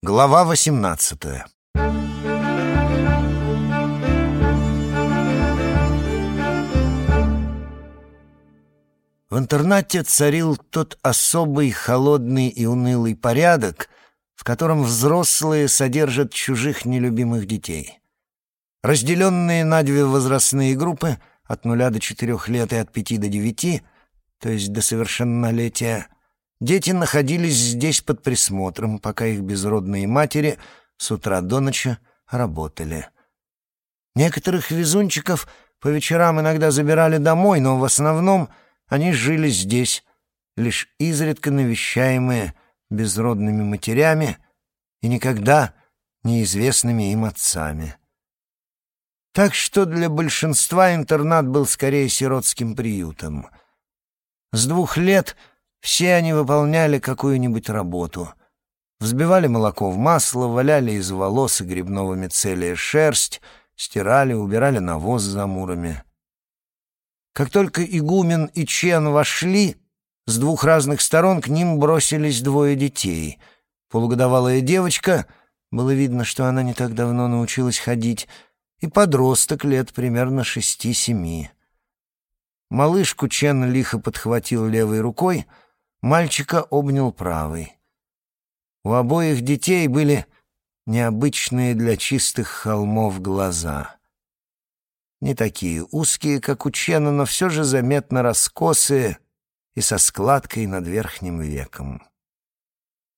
Глава восемнадцатая В интернате царил тот особый холодный и унылый порядок, в котором взрослые содержат чужих нелюбимых детей. Разделенные на две возрастные группы, от нуля до четырех лет и от пяти до девяти, то есть до совершеннолетия, дети находились здесь под присмотром, пока их безродные матери с утра до ночи работали. Некоторых везунчиков по вечерам иногда забирали домой, но в основном — они жили здесь, лишь изредка навещаемые безродными матерями и никогда неизвестными им отцами. Так что для большинства интернат был скорее сиротским приютом. С двух лет все они выполняли какую-нибудь работу. Взбивали молоко в масло, валяли из волос и грибного мицелия шерсть, стирали, убирали навоз за мурами. Как только игумен и Чен вошли, с двух разных сторон к ним бросились двое детей. Полугодовалая девочка, было видно, что она не так давно научилась ходить, и подросток лет примерно шести-семи. Малышку Чен лихо подхватил левой рукой, мальчика обнял правой. У обоих детей были необычные для чистых холмов глаза — не такие узкие, как у Чена, но все же заметно раскосые и со складкой над верхним веком.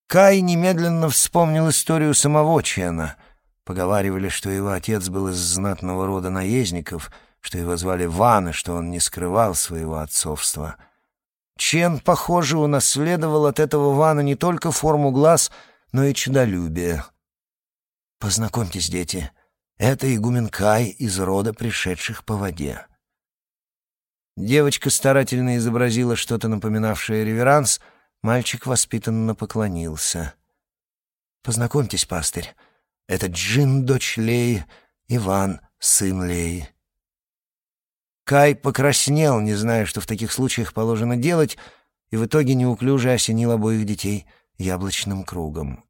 Кай немедленно вспомнил историю самого Чена. Поговаривали, что его отец был из знатного рода наездников, что его звали Ван, и что он не скрывал своего отцовства. Чен, похоже, унаследовал от этого Вана не только форму глаз, но и чудолюбие. «Познакомьтесь, дети», это игумен Кай из рода пришедших по воде. Девочка старательно изобразила что-то напоминавшее реверанс, мальчик воспитанно поклонился. «Познакомьтесь, пастырь, это Джин, дочь Леи, Иван, сын Леи». Кай покраснел, не зная, что в таких случаях положено делать, и в итоге неуклюже осенил обоих детей яблочным кругом.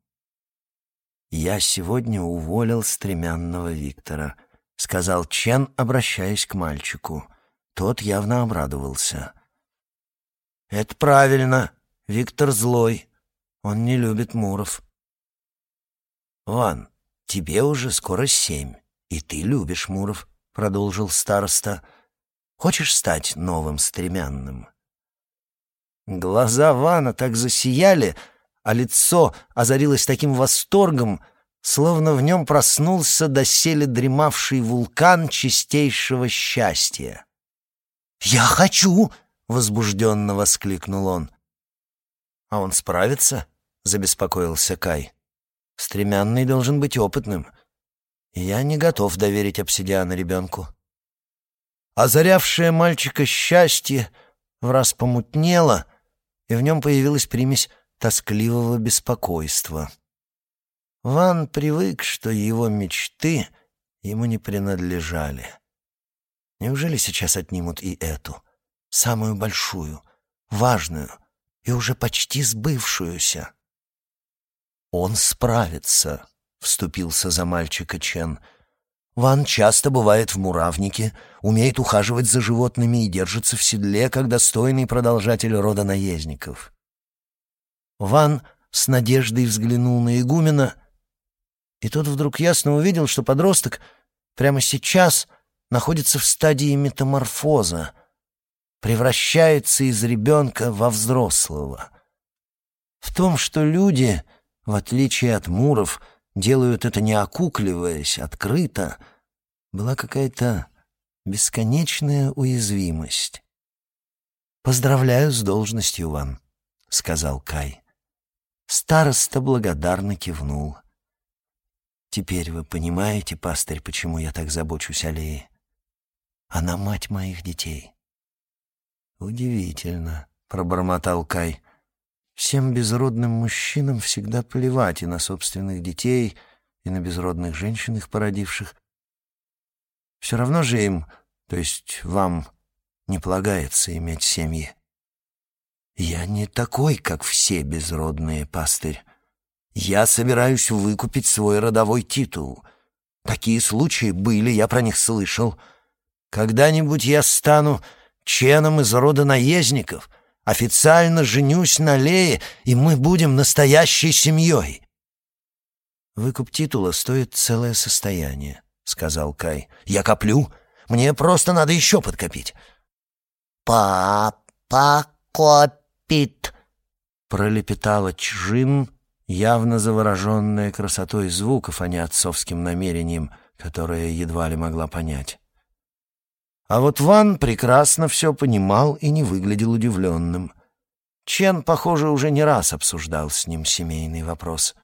«Я сегодня уволил стремянного Виктора», — сказал Чен, обращаясь к мальчику. Тот явно обрадовался. «Это правильно. Виктор злой. Он не любит Муров». «Ван, тебе уже скоро семь, и ты любишь Муров», — продолжил староста. «Хочешь стать новым стремянным?» Глаза Вана так засияли, а лицо озарилось таким восторгом, словно в нем проснулся доселе дремавший вулкан чистейшего счастья. «Я хочу!» — возбужденно воскликнул он. «А он справится?» — забеспокоился Кай. «Стремянный должен быть опытным. Я не готов доверить обсидиана ребенку». Озарявшее мальчика счастье враз помутнело, и в нем появилась примесь тоскливого беспокойства. Ван привык, что его мечты ему не принадлежали. Неужели сейчас отнимут и эту, самую большую, важную и уже почти сбывшуюся? «Он справится», — вступился за мальчика Чен. «Ван часто бывает в муравнике, умеет ухаживать за животными и держится в седле, как достойный продолжатель рода наездников. Ван с надеждой взглянул на игумена, и тот вдруг ясно увидел, что подросток прямо сейчас находится в стадии метаморфоза, превращается из ребенка во взрослого. В том, что люди, в отличие от муров, делают это не окукливаясь, открыто, была какая-то бесконечная уязвимость. «Поздравляю с должностью, Ван», — сказал Кай. Староста благодарно кивнул. «Теперь вы понимаете, пастырь, почему я так забочусь о Лее? Она мать моих детей». «Удивительно», — пробормотал Кай. «Всем безродным мужчинам всегда плевать и на собственных детей, и на безродных женщин, их породивших. Все равно же им, то есть вам, не полагается иметь семьи». «Я не такой, как все безродные, пастырь. Я собираюсь выкупить свой родовой титул. Такие случаи были, я про них слышал. Когда-нибудь я стану ченом из рода наездников, официально женюсь на Лее, и мы будем настоящей семьей. «Выкуп титула стоит целое состояние», — сказал Кай. «Я коплю. Мне просто надо еще подкопить». «Папа копит», — пролепетала Чжин, явно завороженная красотой звуков, а не отцовским намерением, которое едва ли могла понять. А вот Ван прекрасно все понимал и не выглядел удивленным. Чен, похоже, уже не раз обсуждал с ним семейный вопрос.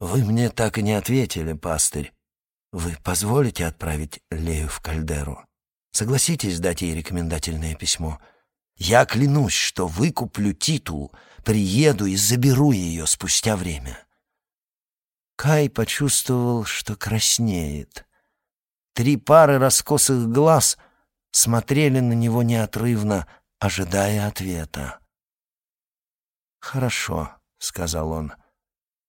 «Вы мне так и не ответили, пастырь. Вы позволите отправить Лею в кальдеру? Согласитесь дать ей рекомендательное письмо? Я клянусь, что выкуплю титул, приеду и заберу ее спустя время». Кай почувствовал, что краснеет. Три пары раскосых глаз смотрели на него неотрывно, ожидая ответа. «Хорошо», — сказал он.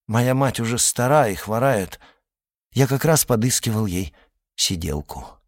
Моя мать уже стара и хворает. Я как раз подыскивал ей сиделку.